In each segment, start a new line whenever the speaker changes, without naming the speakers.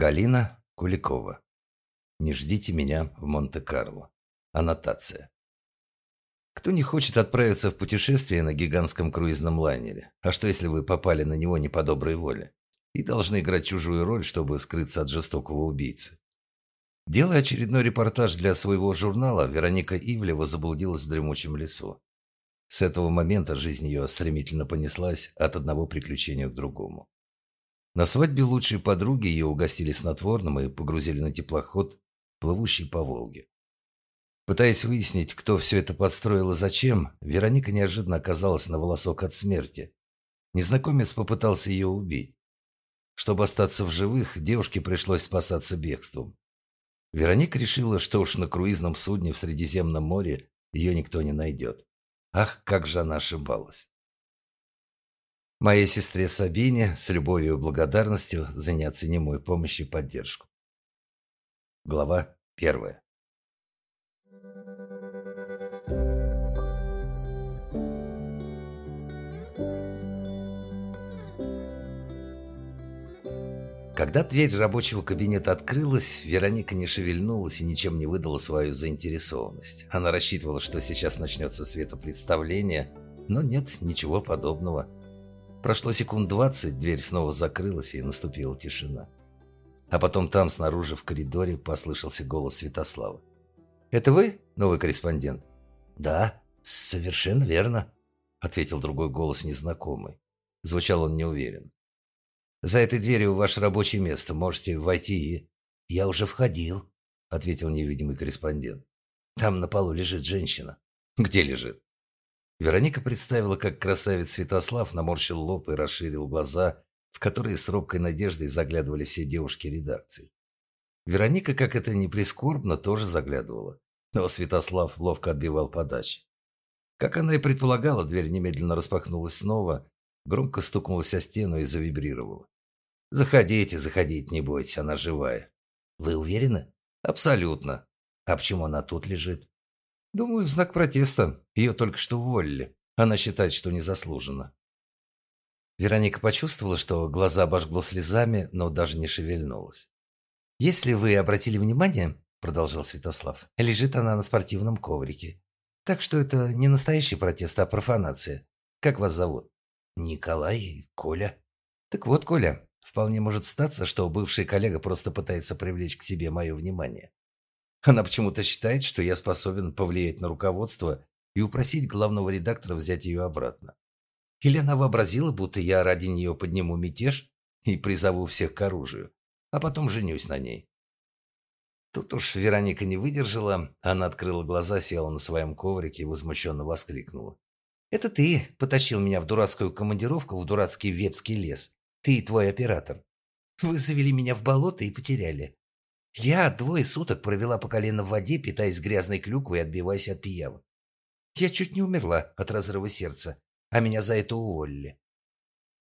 Галина Куликова. Не ждите меня в Монте-Карло. Аннотация. Кто не хочет отправиться в путешествие на гигантском круизном лайнере? А что, если вы попали на него не по доброй воле? И должны играть чужую роль, чтобы скрыться от жестокого убийцы? Делая очередной репортаж для своего журнала, Вероника Ивлева заблудилась в дремучем лесу. С этого момента жизнь ее стремительно понеслась от одного приключения к другому. На свадьбе лучшей подруги ее угостили снотворным и погрузили на теплоход, плывущий по Волге. Пытаясь выяснить, кто все это подстроил и зачем, Вероника неожиданно оказалась на волосок от смерти. Незнакомец попытался ее убить. Чтобы остаться в живых, девушке пришлось спасаться бегством. Вероника решила, что уж на круизном судне в Средиземном море ее никто не найдет. Ах, как же она ошибалась. Моей сестре Сабине с любовью и благодарностью за неоценимую помощь и поддержку. Глава первая. Когда дверь рабочего кабинета открылась, Вероника не шевельнулась и ничем не выдала свою заинтересованность. Она рассчитывала, что сейчас начнется светопредставление, но нет, ничего подобного. Прошло секунд двадцать, дверь снова закрылась, и наступила тишина. А потом там, снаружи, в коридоре, послышался голос Святослава. «Это вы, новый корреспондент?» «Да, совершенно верно», — ответил другой голос незнакомый. Звучал он неуверенно. За этой дверью ваше рабочее место. Можете войти и...» «Я уже входил», — ответил невидимый корреспондент. «Там на полу лежит женщина». «Где лежит?» Вероника представила, как красавец Святослав наморщил лоб и расширил глаза, в которые с робкой надеждой заглядывали все девушки редакции. Вероника, как это ни прискорбно, тоже заглядывала. Но Святослав ловко отбивал подачи. Как она и предполагала, дверь немедленно распахнулась снова, Громко стукнулась о стену и завибрировала. «Заходите, заходите, не бойтесь, она живая».
«Вы уверены?»
«Абсолютно.
А почему она тут лежит?»
«Думаю, в знак протеста. Ее только что уволили. Она считает, что незаслуженно». Вероника почувствовала, что глаза обожгло слезами, но даже не шевельнулась.
«Если вы обратили внимание, — продолжал Святослав, — лежит она на спортивном коврике. Так что это не настоящий протест, а профанация. Как вас зовут?»
Николай Коля.
Так вот, Коля, вполне может статься, что бывший коллега просто пытается привлечь к себе мое внимание. Она почему-то считает, что я способен повлиять на руководство и упросить главного редактора взять ее обратно. Или она вообразила, будто я ради нее подниму мятеж и призову всех к оружию, а потом женюсь на ней. Тут уж Вероника не выдержала, она открыла глаза, села на своем коврике и возмущенно воскликнула. Это ты потащил меня в дурацкую командировку в дурацкий вепский лес. Ты и твой оператор. Вы завели меня в болото и потеряли. Я двое суток провела по колено в воде, питаясь грязной клюквой и отбиваясь от пиявок. Я чуть не умерла от разрыва сердца, а меня за это уволили.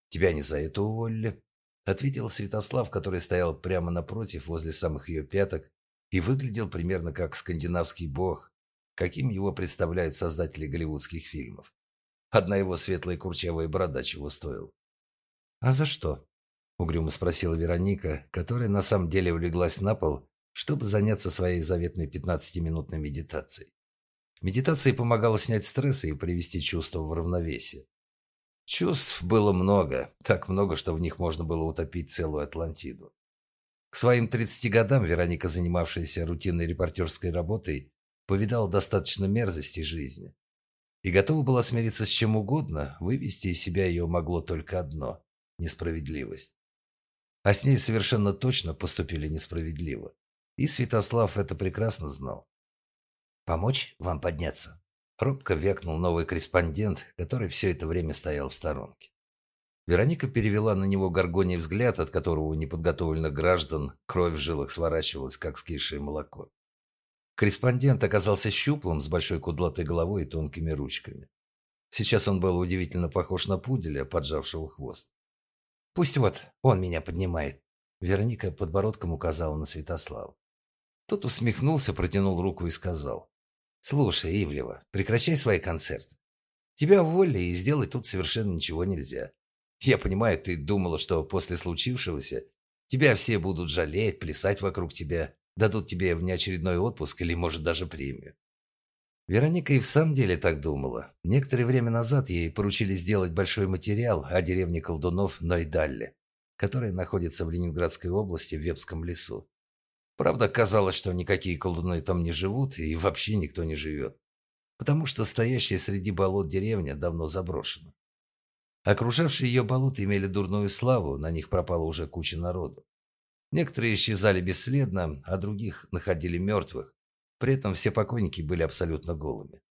Тебя не за это уволили, ответил Святослав, который стоял прямо напротив, возле самых ее пяток, и выглядел примерно как скандинавский бог, каким его представляют создатели голливудских фильмов. Одна его светлая курчавая борода чего стоила.
«А за что?»
– угрюмо спросила Вероника, которая на самом деле улеглась на пол, чтобы заняться своей заветной пятнадцатиминутной медитацией. Медитация помогала снять стресс и привести чувства в равновесие. Чувств было много, так много, что в них можно было утопить целую Атлантиду. К своим 30 годам Вероника, занимавшаяся рутинной репортерской работой, повидала достаточно мерзостей жизни и готова была смириться с чем угодно, вывести из себя ее могло только одно – несправедливость. А с ней совершенно точно поступили несправедливо. И Святослав это прекрасно знал.
«Помочь вам подняться?»
Робко вякнул новый корреспондент, который все это время стоял в сторонке. Вероника перевела на него горгоний взгляд, от которого у неподготовленных граждан кровь в жилах сворачивалась, как скисшее молоко. Корреспондент оказался щуплым, с большой кудлатой головой и тонкими ручками. Сейчас он был удивительно похож на пуделя, поджавшего хвост.
«Пусть вот он меня поднимает», —
Вероника подбородком указала на Святослава. Тот усмехнулся, протянул руку и сказал. «Слушай, Ивлева, прекращай свои концерты. Тебя уволили, и сделать тут совершенно ничего нельзя. Я понимаю, ты думала, что после случившегося
Тебя все будут жалеть, плясать вокруг тебя, дадут тебе внеочередной отпуск или, может, даже премию. Вероника и в самом деле так думала. Некоторое время назад ей поручили сделать большой материал о деревне колдунов Нойдалле, которая находится в Ленинградской области в Вепском лесу. Правда, казалось, что никакие колдуны там не живут и вообще никто не живет, потому что стоящая среди болот деревня давно заброшена. Окружавшие ее болота имели дурную славу, на них пропала уже куча народу. Некоторые исчезали бесследно, а других находили мертвых. При этом все покойники были абсолютно голыми.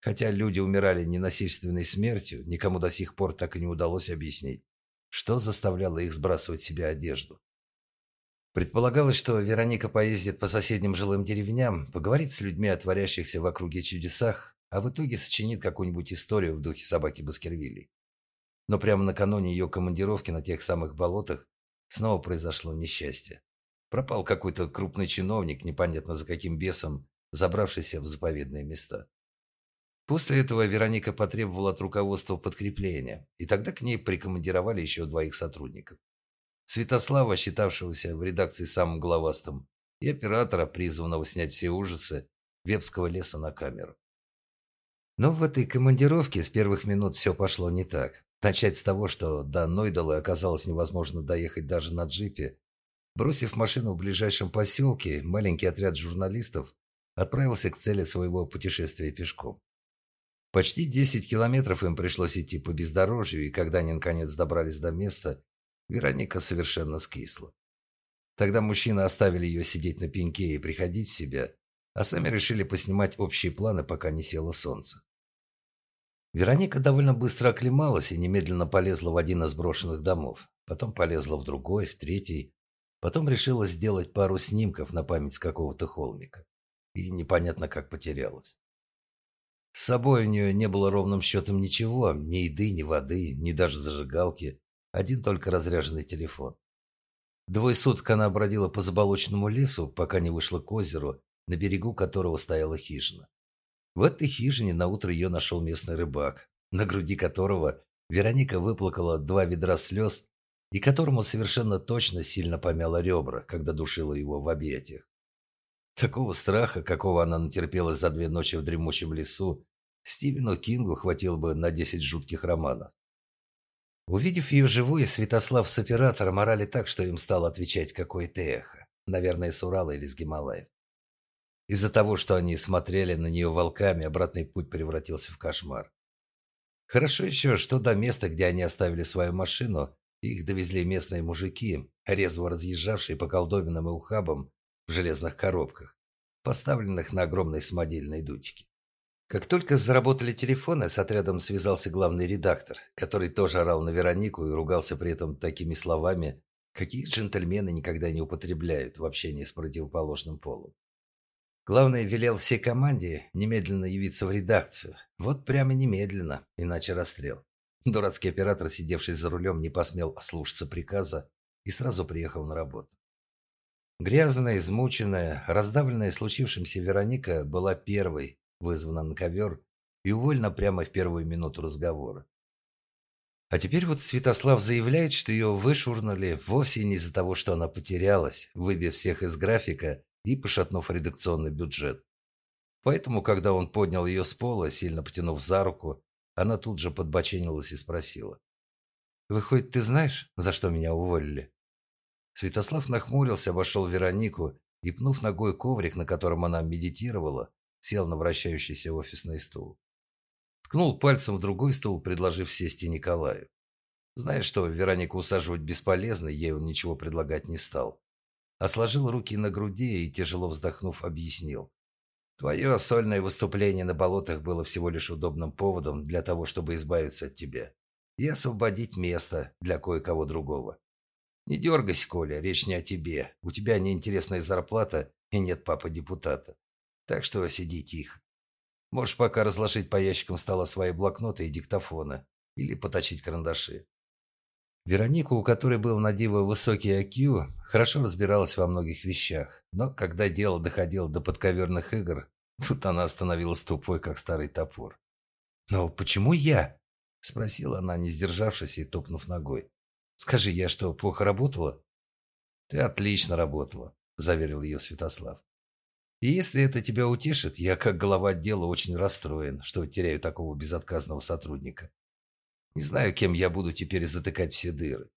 Хотя люди умирали ненасильственной смертью, никому до сих пор так и не удалось объяснить, что заставляло их сбрасывать себе одежду. Предполагалось, что Вероника поездит по соседним жилым деревням, поговорит с людьми о творящихся в округе чудесах, а в итоге сочинит какую-нибудь историю в духе собаки Баскервилей. Но прямо накануне ее командировки на тех самых болотах снова произошло несчастье. Пропал какой-то крупный чиновник, непонятно за каким бесом, забравшийся в заповедные места. После этого Вероника потребовала от руководства подкрепления, и тогда к ней прикомандировали еще двоих сотрудников. Святослава, считавшегося в редакции самым главастым, и оператора, призванного снять все ужасы Вепского леса на камеру. Но в этой командировке с первых минут все пошло не так. Начать с того, что до Нойдала оказалось невозможно доехать даже на джипе. Бросив машину в ближайшем поселке, маленький отряд журналистов отправился к цели своего путешествия пешком. Почти 10 километров им пришлось идти по бездорожью, и когда они наконец добрались до места, Вероника совершенно скисла. Тогда мужчины оставили ее сидеть на пеньке и приходить в себя, а сами решили поснимать общие планы, пока не село солнце. Вероника довольно быстро оклемалась и немедленно полезла в один из брошенных домов. Потом полезла в другой, в третий. Потом решила сделать пару снимков на память с какого-то холмика. И непонятно как потерялась. С собой у нее не было ровным счетом ничего, ни еды, ни воды, ни даже зажигалки. Один только разряженный телефон. Двое суток она бродила по заболоченному лесу, пока не вышла к озеру, на берегу которого стояла хижина. В этой хижине наутро ее нашел местный рыбак, на груди которого Вероника выплакала два ведра слез и которому совершенно точно сильно помяло ребра, когда душила его в объятиях. Такого страха, какого она натерпелась за две ночи в дремучем лесу, Стивену Кингу хватило бы на десять жутких романов. Увидев ее живой, Святослав с оператором орали так, что им стало отвечать какое-то эхо. Наверное, с Урала или с Гималаев. Из-за того, что они смотрели на нее волками, обратный путь превратился в кошмар. Хорошо еще, что до места, где они оставили свою машину, их довезли местные мужики, резво разъезжавшие по колдобинам и ухабам в железных коробках, поставленных на огромной самодельной дутике. Как только заработали телефоны, с отрядом связался главный редактор, который тоже орал на Веронику и ругался при этом такими словами, какие джентльмены никогда не употребляют в общении с противоположным полом. Главное, велел всей команде немедленно явиться в редакцию. Вот прямо немедленно, иначе расстрел. Дурацкий оператор, сидевший за рулем, не посмел ослушаться приказа и сразу приехал на работу. Грязная, измученная, раздавленная случившимся Вероника была первой вызвана на ковер и уволена прямо в первую минуту разговора. А теперь вот Святослав заявляет, что ее вышвырнули вовсе не из-за того, что она потерялась, выбив всех из графика и пошатнув редакционный бюджет. Поэтому, когда он поднял ее с пола, сильно потянув за руку, она тут же подбоченилась и спросила. «Выходит, ты знаешь, за что меня уволили?» Святослав нахмурился, обошел Веронику и, пнув ногой коврик, на котором она медитировала, сел на вращающийся офисный стул. Ткнул пальцем в другой стул, предложив сесть и Николаю. Зная, что Веронику усаживать бесполезно, ей он ничего предлагать не стал а сложил руки на груди и, тяжело вздохнув, объяснил. «Твое сольное выступление на болотах было всего лишь удобным поводом для того, чтобы избавиться от тебя и освободить место для кое-кого другого. Не дергайся, Коля, речь не о тебе. У тебя неинтересная зарплата и нет папы-депутата. Так что сиди тихо. Можешь пока разложить по ящикам стола свои блокноты и диктофоны или поточить карандаши. Вероника, у которой был на диво высокий IQ, хорошо разбиралась во многих вещах, но когда дело доходило до подковерных игр, тут она остановилась тупой, как старый топор. «Но почему я?» – спросила она, не сдержавшись и топнув ногой. «Скажи, я что, плохо работала?» «Ты отлично работала», – заверил ее Святослав. «И если это тебя утешит, я как глава отдела очень расстроен, что теряю такого безотказного сотрудника. Не знаю, кем я буду теперь затыкать все дыры.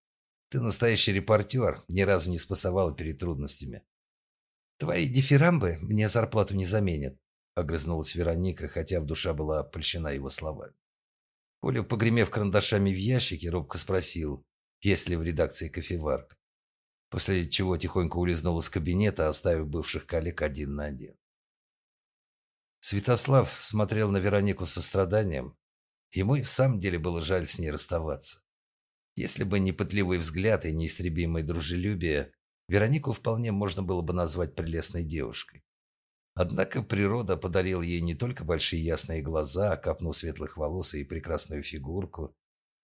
Ты настоящий репортер, ни разу не спасовала перед трудностями». «Твои дифирамбы мне зарплату не заменят», – огрызнулась Вероника, хотя в душе была польщена его словами. Коля, погремев карандашами в ящике, робко спросил, есть ли в редакции кофеварка после чего тихонько улизнул из кабинета, оставив бывших коллег один на один. Святослав смотрел на Веронику со страданием. Ему и в самом деле было жаль с ней расставаться. Если бы не пытливый взгляд и неистребимое дружелюбие, Веронику вполне можно было бы назвать прелестной девушкой. Однако природа подарила ей не только большие ясные глаза, капну светлых волос и прекрасную фигурку,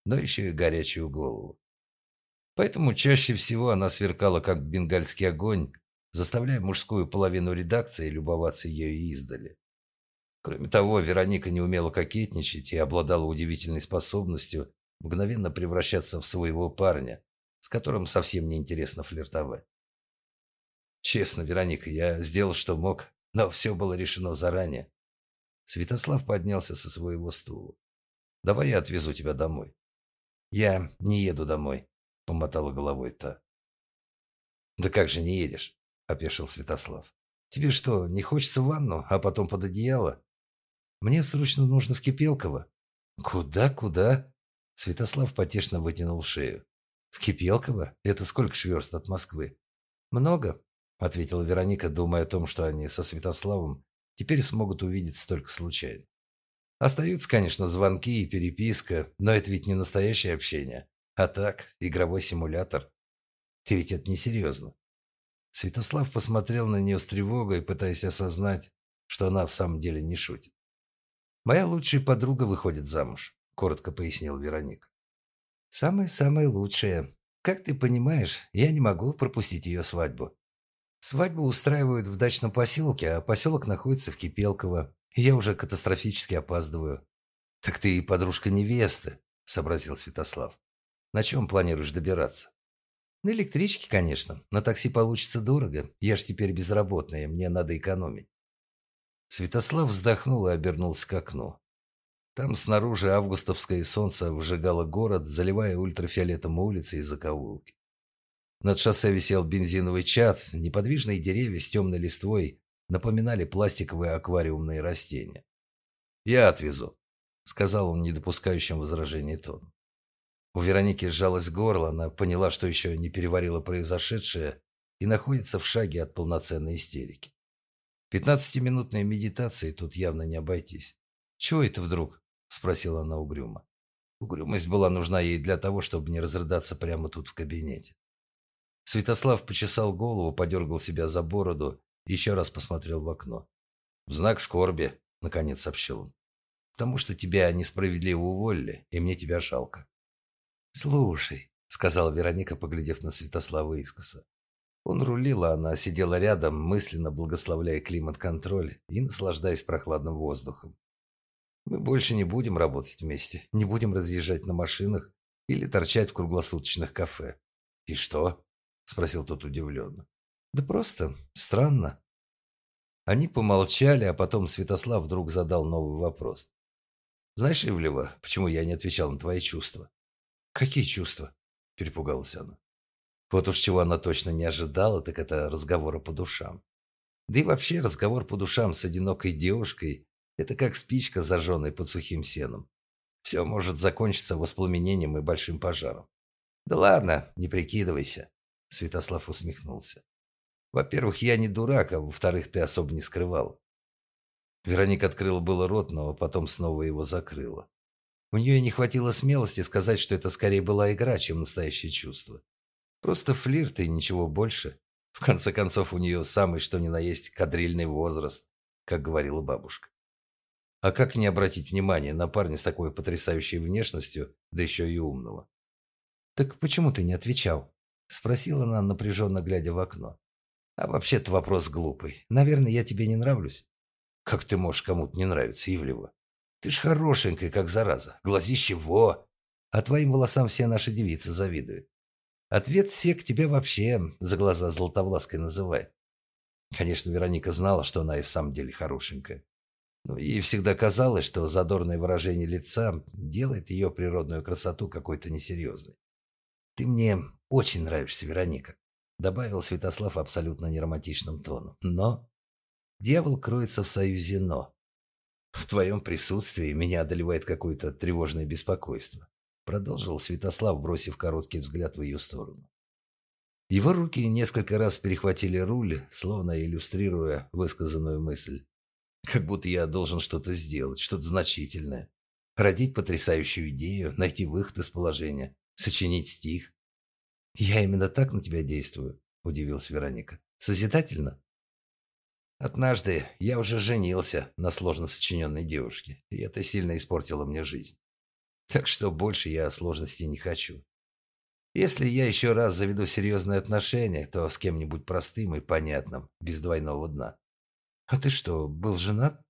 но еще и горячую голову. Поэтому чаще всего она сверкала, как бенгальский огонь, заставляя мужскую половину редакции любоваться ею издали. Кроме того, Вероника не умела кокетничать и обладала удивительной способностью мгновенно превращаться в своего парня, с которым совсем не интересно флиртовать. Честно, Вероника, я сделал, что мог, но все было решено заранее. Святослав поднялся со своего стула. «Давай я отвезу тебя домой». «Я не еду домой», — помотала головой та. «Да как же не едешь?» — опешил Святослав. «Тебе что, не хочется в ванну, а потом под одеяло?» «Мне срочно нужно в Кипелково». «Куда, куда?» Святослав потешно вытянул шею. «В Кипелково? Это сколько шверст от Москвы?» «Много», — ответила Вероника, думая о том, что они со Святославом теперь смогут увидеться только случайно. Остаются, конечно, звонки и переписка, но это ведь не настоящее общение. А так, игровой симулятор. Ты ведь это несерьезно. Святослав посмотрел на нее с тревогой, пытаясь осознать, что она в самом деле не шутит. «Моя лучшая подруга выходит замуж», – коротко пояснил Вероника. «Самая-самая лучшая. Как ты понимаешь, я не могу пропустить ее свадьбу. Свадьбу устраивают в дачном поселке, а поселок находится в Кипелково. Я уже катастрофически опаздываю». «Так ты и подружка невесты», – сообразил Святослав. На чем планируешь добираться? На электричке, конечно. На такси получится дорого. Я ж теперь безработная, мне надо экономить. Святослав вздохнул и обернулся к окну. Там снаружи августовское солнце выжигало город, заливая ультрафиолетом улицы и закоулки. Над шоссе висел бензиновый чад, неподвижные деревья с темной листвой напоминали пластиковые аквариумные растения. «Я отвезу», — сказал он, не допускающим возражений тоном. У Вероники сжалось горло, она поняла, что еще не переварила произошедшее и находится в шаге от полноценной истерики. Пятнадцатиминутной медитации тут явно не обойтись. «Чего это вдруг?» – спросила она угрюмо. Угрюмость была нужна ей для того, чтобы не разрыдаться прямо тут в кабинете. Святослав почесал голову, подергал себя за бороду и еще раз посмотрел в окно. «В знак скорби», – наконец сообщил он. «Потому что тебя несправедливо уволили, и мне тебя жалко. «Слушай», — сказала Вероника, поглядев на Святослава искоса. Он рулил, а она сидела рядом, мысленно благословляя климат-контроль и наслаждаясь прохладным воздухом. «Мы больше не будем работать вместе, не будем разъезжать на машинах или торчать в круглосуточных кафе». «И что?» — спросил тот удивленно. «Да просто странно». Они помолчали, а потом Святослав вдруг задал новый вопрос. «Знаешь, Ивлева, почему я не отвечал на твои чувства?» «Какие чувства?» – перепугалась она. Вот уж чего она точно не ожидала, так это разговора по душам. Да и вообще разговор по душам с одинокой девушкой – это как спичка, зажженная под сухим сеном. Все может закончиться воспламенением и большим пожаром. «Да ладно, не прикидывайся», – Святослав усмехнулся. «Во-первых, я не дурак, а во-вторых, ты особо не скрывал». Вероника открыла было рот, но потом снова его закрыла. У нее не хватило смелости сказать, что это скорее была игра, чем настоящее чувство. Просто флирт и ничего больше. В конце концов, у нее самый что ни на есть кадрильный возраст, как говорила бабушка. А как не обратить внимание на парня с такой потрясающей внешностью, да еще и умного? «Так почему ты не отвечал?» – спросила она, напряженно глядя в окно. «А вообще-то вопрос глупый. Наверное, я тебе не нравлюсь». «Как ты можешь кому-то не нравиться, Ивлева?» Ты ж хорошенькая, как зараза. Глазище во. А твоим волосам все наши девицы завидуют. Ответ сек тебя вообще за глаза Златовлаской называет. Конечно, Вероника знала, что она и в самом деле хорошенькая. Но ей всегда казалось, что задорное выражение лица делает ее природную красоту какой-то несерьезной. «Ты мне очень нравишься, Вероника», — добавил Святослав абсолютно неромантичным тоном. «Но дьявол кроется в союзе «но». В твоем присутствии меня одолевает какое-то тревожное беспокойство», — продолжил Святослав, бросив короткий взгляд в ее сторону. Его руки несколько раз перехватили руль, словно иллюстрируя высказанную мысль. Как будто я должен что-то сделать, что-то значительное. Родить потрясающую идею, найти выход из положения, сочинить стих. «Я именно так на тебя действую», – удивилась Вероника. «Созидательно?» «Однажды я уже женился на сложно сочиненной девушке, и это сильно испортило мне жизнь. Так что больше я сложностей не хочу. Если я еще раз заведу серьезные отношения, то с кем-нибудь простым и понятным, без двойного дна. А ты что, был женат?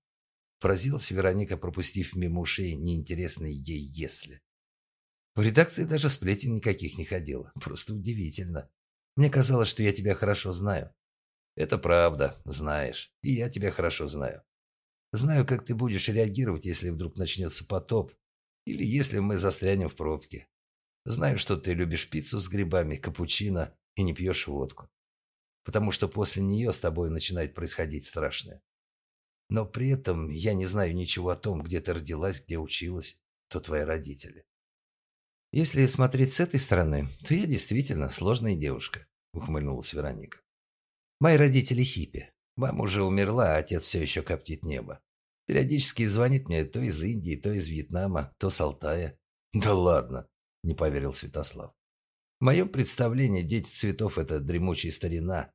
Поразилась Вероника, пропустив мимо ушей неинтересный ей «если». В редакции даже сплетен никаких не ходило. Просто удивительно. Мне казалось, что я тебя хорошо знаю. Это правда, знаешь. И я тебя хорошо знаю. Знаю, как ты будешь реагировать, если вдруг начнется потоп, или если мы застрянем в пробке. Знаю, что ты любишь пиццу с грибами, капучино и не пьешь водку. Потому что после нее с тобой начинает происходить страшное. Но при этом я не знаю ничего о том, где ты родилась, где училась, кто твои родители. Если смотреть с этой стороны, то я действительно сложная девушка, ухмыльнулась Вероника. Мои родители хиппи. Мама уже умерла, а отец все еще коптит небо. Периодически звонит мне то из Индии, то из Вьетнама, то с Алтая. Да ладно, не поверил Святослав. В моем представлении дети цветов – это дремучая старина.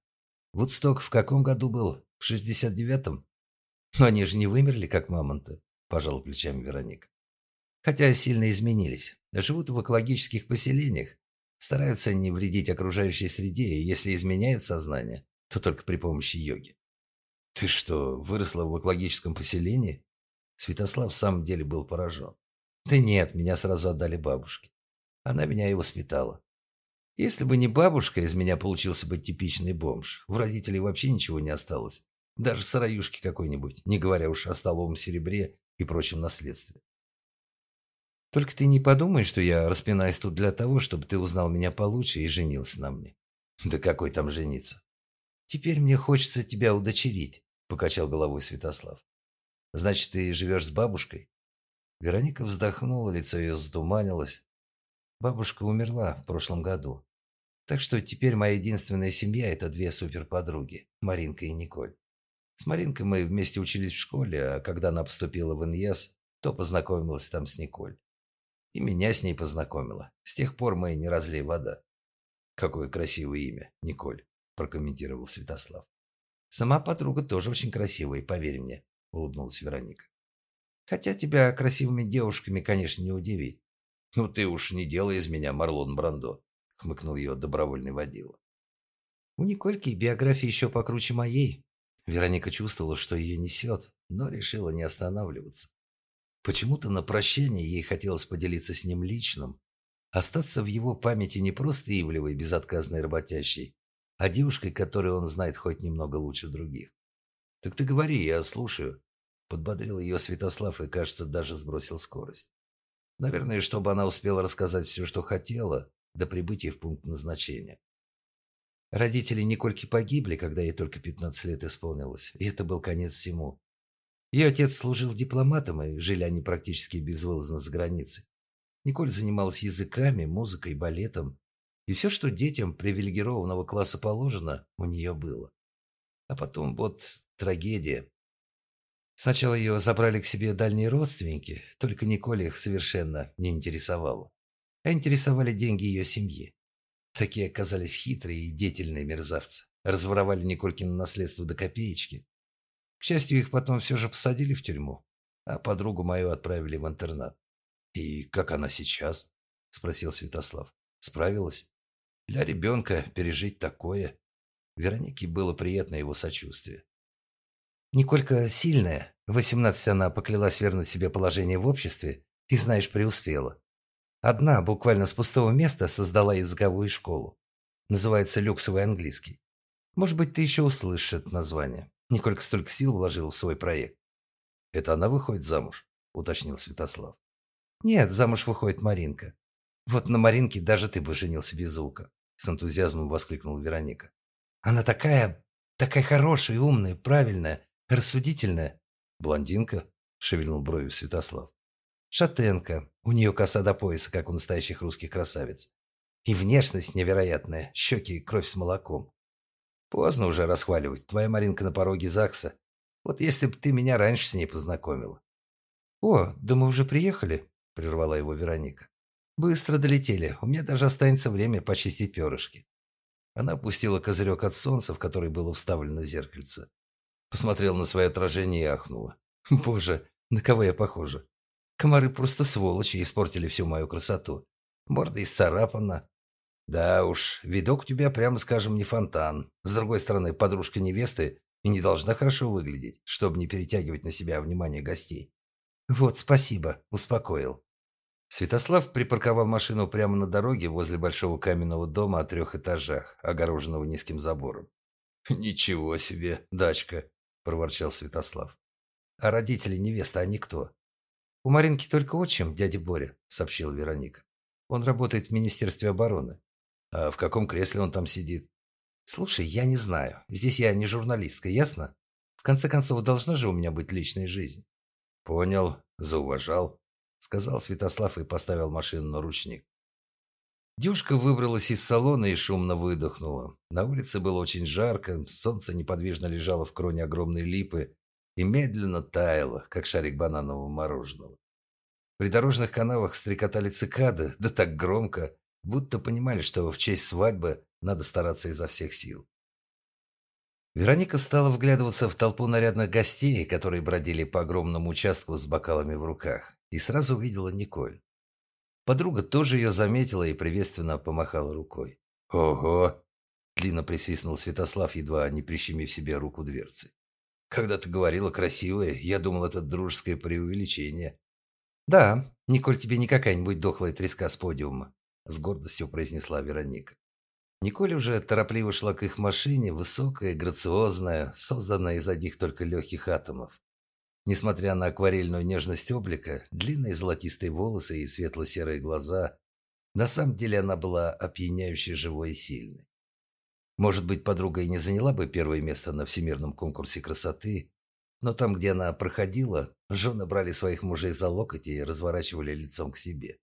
Вудсток в каком году был? В шестьдесят девятом? Но они же не вымерли, как мамонты, пожал плечами Вероника. Хотя сильно изменились. Живут в экологических поселениях, стараются не вредить окружающей среде, и если изменяют сознание, то только при помощи йоги. Ты что, выросла в экологическом поселении? Святослав в самом деле был поражен. Да нет, меня сразу отдали бабушке. Она меня и воспитала. Если бы не бабушка, из меня получился бы типичный бомж. У родителей вообще ничего не осталось. Даже сыроюшки какой-нибудь, не говоря уж о столовом серебре и прочем наследстве. Только ты не подумай, что я распинаюсь тут для того, чтобы ты узнал меня получше и женился на мне. Да какой там жениться? Теперь мне хочется тебя удочерить, покачал головой Святослав. Значит, ты живешь с бабушкой? Вероника вздохнула, лицо ее задуманилось. Бабушка умерла в прошлом году. Так что теперь моя единственная семья – это две суперподруги – Маринка и Николь. С Маринкой мы вместе учились в школе, а когда она поступила в НЕС, то познакомилась там с Николь. И меня с ней познакомила. С тех пор мы не разлей вода. «Какое красивое имя, Николь», – прокомментировал Святослав. «Сама подруга тоже очень красивая, поверь мне», – улыбнулась Вероника. «Хотя тебя красивыми девушками, конечно, не удивить. «Ну ты уж не делай из меня Марлон Брандо», — хмыкнул ее добровольный водила. У Никольки биография еще покруче моей. Вероника чувствовала, что ее несет, но решила не останавливаться. Почему-то на прощание ей хотелось поделиться с ним личным, остаться в его памяти не просто ивлевой, безотказной работящей, а девушкой, которую он знает хоть немного лучше других. «Так ты говори, я слушаю», — подбодрил ее Святослав и, кажется, даже сбросил скорость. Наверное, чтобы она успела рассказать все, что хотела, до прибытия в пункт назначения. Родители Никольки погибли, когда ей только 15 лет исполнилось, и это был конец всему. Ее отец служил дипломатом, и жили они практически безвылазно за границей. Николь занималась языками, музыкой, балетом, и все, что детям привилегированного класса положено, у нее было. А потом вот трагедия. Сначала ее забрали к себе дальние родственники, только Николь их совершенно не интересовала. А интересовали деньги ее семьи. Такие оказались хитрые и деятельные мерзавцы. Разворовали Николькино наследство до копеечки. К счастью, их потом все же посадили в тюрьму, а подругу мою отправили в интернат. «И как она сейчас?» – спросил Святослав. «Справилась?» «Для ребенка пережить такое...» Веронике было приятно его сочувствие. Николька сильная. В 18 она поклялась вернуть себе положение в обществе и, знаешь, преуспела. Одна, буквально с пустого места, создала языковую школу. Называется «Люксовый английский». Может быть, ты еще услышишь это название. Николька столько сил вложил в свой проект.
«Это она выходит замуж?» – уточнил Святослав.
«Нет, замуж выходит Маринка. Вот на Маринке даже ты бы женился без звука», – с энтузиазмом воскликнула Вероника. «Она такая, такая хорошая, умная, правильная, рассудительная».
«Блондинка?» – шевельнул бровью Святослав.
«Шатенка. У нее коса до пояса, как у настоящих русских красавиц. И внешность невероятная, щеки кровь с молоком. Поздно уже расхваливать. Твоя Маринка на пороге ЗАГСа. Вот если бы ты меня раньше с ней познакомила. О, да мы уже приехали, прервала его Вероника. Быстро долетели. У меня даже останется время почистить перышки. Она опустила козырек от солнца, в который было вставлено зеркальце. Посмотрела на свое отражение и ахнула. Боже, на кого я похожа? Комары просто сволочи испортили всю мою красоту. Морда исцарапана, да уж, видок у тебя, прямо скажем, не фонтан. С другой стороны, подружка невесты и не должна хорошо выглядеть, чтобы не перетягивать на себя внимание гостей. Вот, спасибо, успокоил. Святослав припарковал машину прямо на дороге возле большого каменного дома о трех этажах, огороженного низким забором.
«Ничего себе, дачка!» – проворчал Святослав.
«А родители невесты, они кто?» «У Маринки только отчим, дядя Боря», – сообщила Вероника. «Он работает в Министерстве обороны.
А в каком кресле он там сидит?
Слушай, я не знаю. Здесь я не журналистка, ясно? В конце концов, должна же у меня быть личная жизнь.
Понял, зауважал, сказал Святослав и поставил машину на ручник. Девушка выбралась из салона и шумно выдохнула. На улице было очень жарко, солнце неподвижно лежало в кроне огромной липы и медленно таяло, как шарик бананового мороженого. В придорожных канавах стрекотали цикады, да так громко, будто понимали, что в честь свадьбы надо стараться изо всех сил. Вероника стала вглядываться в толпу нарядных гостей, которые бродили по огромному участку с бокалами в руках, и сразу увидела Николь. Подруга тоже ее заметила и приветственно помахала рукой. «Ого!» – длинно присвистнул Святослав, едва не прищемив себе руку дверцы. «Когда ты говорила красивая, я думал, это дружеское преувеличение».
«Да, Николь тебе не какая-нибудь дохлая треска с подиума с гордостью произнесла Вероника. Николь уже торопливо шла к их машине, высокая, грациозная, созданная из одних только легких атомов. Несмотря на акварельную нежность облика, длинные золотистые волосы и светло-серые глаза, на самом деле она была опьяняюще живой и сильной. Может быть, подруга и не заняла бы первое место на всемирном конкурсе красоты, но там, где она проходила, жены брали своих мужей за локоть и разворачивали лицом к себе.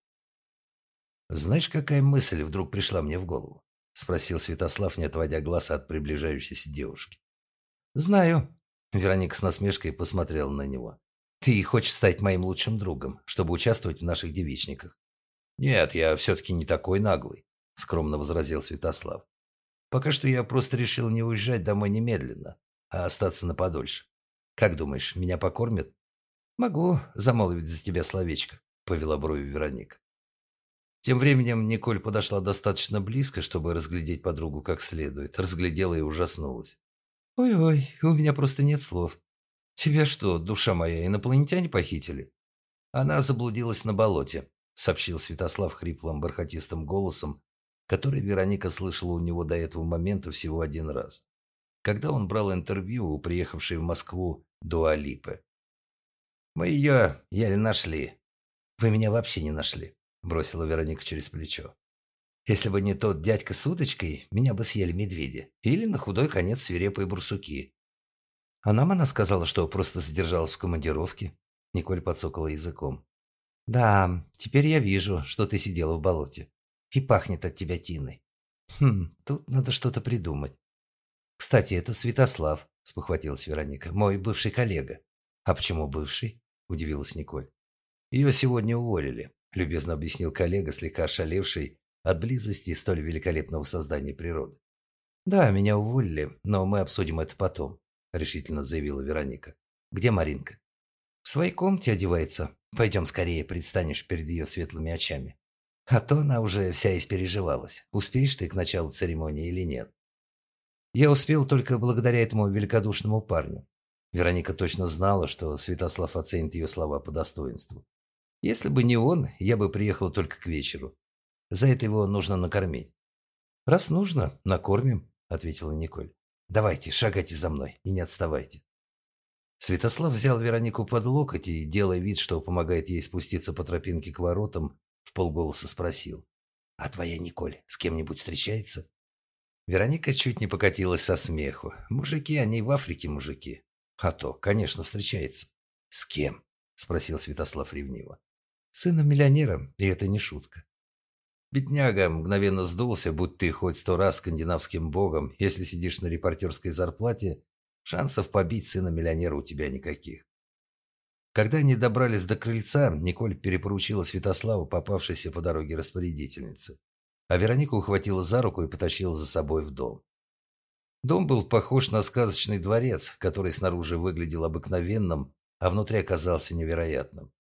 «Знаешь, какая мысль вдруг пришла мне в голову?» – спросил Святослав, не отводя глаз от приближающейся девушки. «Знаю». Вероника с насмешкой посмотрела на него. «Ты хочешь стать моим лучшим другом, чтобы участвовать в наших девичниках?»
«Нет, я все-таки не такой наглый», – скромно возразил Святослав. «Пока что я просто решил не уезжать домой немедленно, а остаться на подольше. Как думаешь, меня покормят?»
«Могу замолвить за тебя словечко», – повела бровью Вероника.
Тем временем Николь подошла достаточно близко, чтобы разглядеть подругу как следует. Разглядела и ужаснулась.
«Ой-ой, у меня просто нет слов. Тебя что, душа моя, инопланетяне похитили?»
Она заблудилась на болоте, сообщил Святослав хриплым бархатистым голосом, который Вероника слышала у него до этого момента всего один раз, когда он брал интервью у приехавшей в Москву Дуалипы.
«Мы ее еле нашли. Вы меня вообще не нашли бросила Вероника через плечо. Если бы не тот дядька с удочкой, меня бы съели медведи. Или на худой конец свирепые бурсуки. А нам она сказала, что просто задержалась в командировке. Николь подсокала языком. Да, теперь я вижу, что ты сидела в болоте. И пахнет от тебя тиной. Хм, тут надо что-то придумать. Кстати, это Святослав, спохватилась Вероника, мой бывший коллега. А почему бывший? Удивилась Николь. Ее сегодня уволили любезно объяснил коллега, слегка ошалевший от близости столь великолепного создания природы. «Да, меня уволили, но мы обсудим это потом», – решительно заявила Вероника. «Где Маринка?» «В своей комнате одевается. Пойдем скорее, предстанешь перед ее светлыми очами. А то она уже вся испереживалась. Успеешь ты к началу церемонии или нет?» Я успел только благодаря этому великодушному парню. Вероника точно знала, что Святослав оценит ее слова по достоинству. Если бы не он, я бы приехала только к вечеру. За это его нужно накормить. «Раз нужно, накормим», — ответила Николь. «Давайте, шагайте за мной и не отставайте». Святослав взял Веронику под локоть и, делая вид, что помогает ей спуститься по тропинке к воротам, в полголоса спросил. «А твоя Николь с кем-нибудь встречается?» Вероника чуть не покатилась со смеху. Мужики, они в Африке мужики. А то, конечно, встречается. «С кем?» – спросил Святослав ревниво. «Сыном миллионера, и это не шутка». Бедняга мгновенно сдулся, будь ты хоть сто раз скандинавским богом, если сидишь на репортерской зарплате, шансов побить сына миллионера у тебя никаких. Когда они добрались до крыльца, Николь перепоручила Святославу попавшейся по дороге распорядительнице, а Веронику ухватила за руку и потащила за собой в дом. Дом был похож на сказочный дворец, который снаружи выглядел обыкновенным, а внутри оказался невероятным.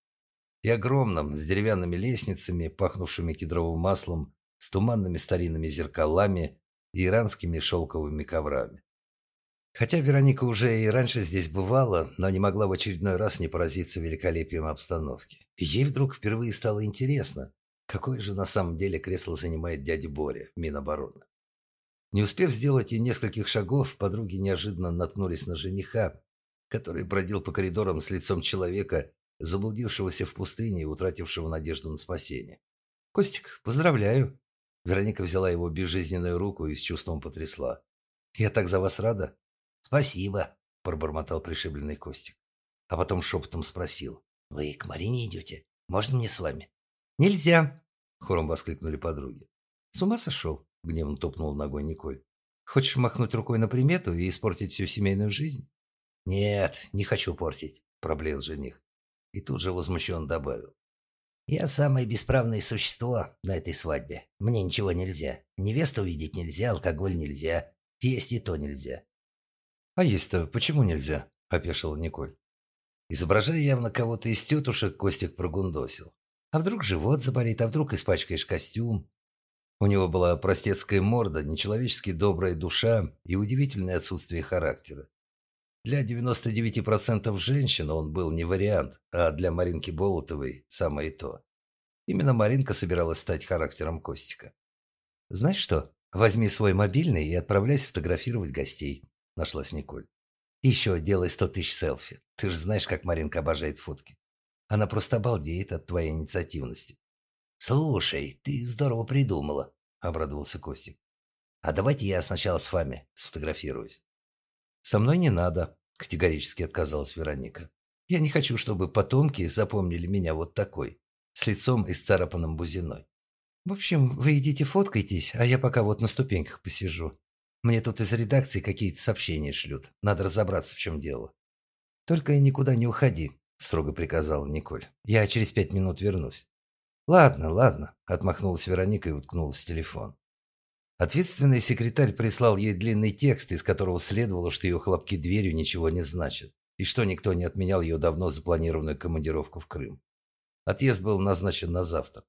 И огромным, с деревянными лестницами, пахнувшими кедровым маслом, с туманными старинными зеркалами и иранскими шелковыми коврами. Хотя Вероника уже и раньше здесь бывала, но не могла в очередной раз не поразиться великолепием обстановки. Ей вдруг впервые стало интересно, какое же на самом деле кресло занимает дядя Боря, Минобороны. Не успев сделать и нескольких шагов, подруги неожиданно наткнулись на жениха, который бродил по коридорам с лицом человека, заблудившегося в пустыне и утратившего надежду на спасение. «Костик, поздравляю!» Вероника взяла его безжизненную руку и с чувством потрясла. «Я так за вас рада!» «Спасибо!» – пробормотал пришибленный Костик. А потом шепотом спросил. «Вы к Марине идете? Можно мне с вами?» «Нельзя!» – хором воскликнули подруги. «С ума сошел?» – гневно топнул ногой Николь. «Хочешь махнуть рукой на примету и испортить всю семейную жизнь?» «Нет, не хочу портить», – проблеял жених. И тут же возмущенно добавил. «Я самое бесправное существо на этой свадьбе. Мне ничего нельзя. Невесту увидеть нельзя, алкоголь нельзя. Есть и то нельзя». «А есть-то почему нельзя?» – опешила Николь. Изображая явно кого-то из тетушек, Костик прогундосил. «А вдруг живот заболит, а вдруг испачкаешь костюм?» У него была простецкая морда, нечеловечески добрая душа и удивительное отсутствие характера. Для 99% женщин он был не вариант, а для Маринки Болотовой самое то. Именно Маринка собиралась стать характером Костика. «Знаешь что, возьми свой мобильный и отправляйся фотографировать гостей», – нашлась Николь. еще делай сто тысяч селфи. Ты же знаешь, как Маринка обожает фотки. Она просто обалдеет от твоей инициативности».
«Слушай, ты здорово придумала», – обрадовался Костик. «А давайте я сначала с вами сфотографируюсь».
«Со мной не надо», – категорически отказалась Вероника. «Я не хочу, чтобы потомки запомнили меня вот такой, с лицом исцарапанным бузиной. В общем, вы идите фоткайтесь, а я пока вот на ступеньках посижу. Мне тут из редакции какие-то сообщения шлют. Надо разобраться, в чем дело». «Только никуда не уходи», – строго приказала Николь. «Я через пять минут вернусь». «Ладно, ладно», – отмахнулась Вероника и уткнулась в телефон. Ответственный секретарь прислал ей длинный текст, из которого следовало, что ее хлопки дверью ничего не значат, и что никто не отменял ее давно запланированную командировку в Крым. Отъезд был назначен на завтра.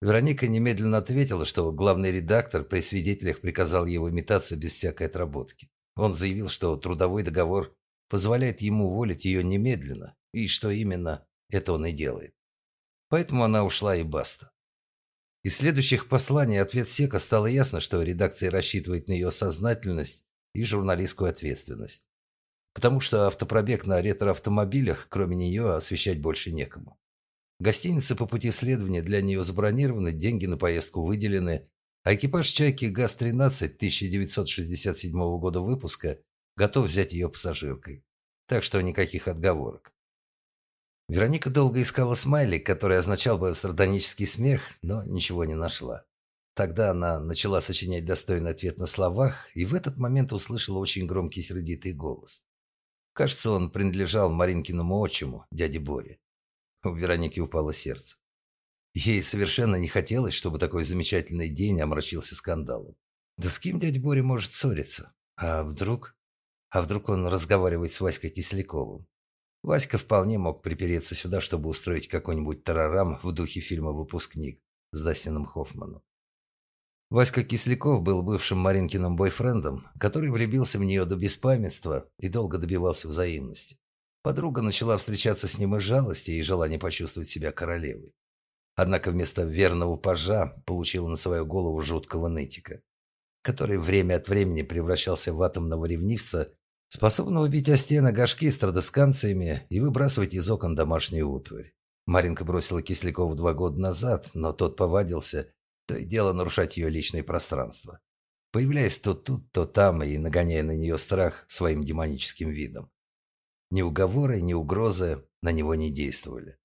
Вероника немедленно ответила, что главный редактор при свидетелях приказал его имитаться без всякой отработки. Он заявил, что трудовой договор позволяет ему уволить ее немедленно, и что именно это он и делает. Поэтому она ушла и баста. Из следующих посланий ответ Сека стало ясно, что редакция рассчитывает на ее сознательность и журналистскую ответственность. Потому что автопробег на ретроавтомобилях, кроме нее, освещать больше некому. Гостиницы по пути следования для нее забронированы, деньги на поездку выделены, а экипаж «Чайки ГАЗ-13» 1967 года выпуска готов взять ее пассажиркой. Так что никаких отговорок. Вероника долго искала смайлик, который означал бы сардонический смех, но ничего не нашла. Тогда она начала сочинять достойный ответ на словах, и в этот момент услышала очень громкий сердитый голос. Кажется, он принадлежал Маринкиному отчиму, дяде Боре. У Вероники упало сердце. Ей совершенно не хотелось, чтобы такой замечательный день омрачился скандалом. Да с кем дядя Боря может ссориться? А вдруг? А вдруг он разговаривает с Васькой Кисляковым? Васька вполне мог припереться сюда, чтобы устроить какой-нибудь тарарам в духе фильма «Выпускник» с Дастином Хоффманом. Васька Кисляков был бывшим Маринкиным бойфрендом, который влюбился в нее до беспамятства и долго добивался взаимности. Подруга начала встречаться с ним из жалости и желания почувствовать себя королевой. Однако вместо верного пажа получила на свою голову жуткого нытика, который время от времени превращался в атомного ревнивца, способного бить о стены горшки с традесканциями и выбрасывать из окон домашнюю утварь. Маринка бросила Кислякова два года назад, но тот повадился, то и дело нарушать ее личное пространство, появляясь то тут, то там и нагоняя на нее страх своим демоническим видом. Ни уговоры, ни угрозы на него не действовали.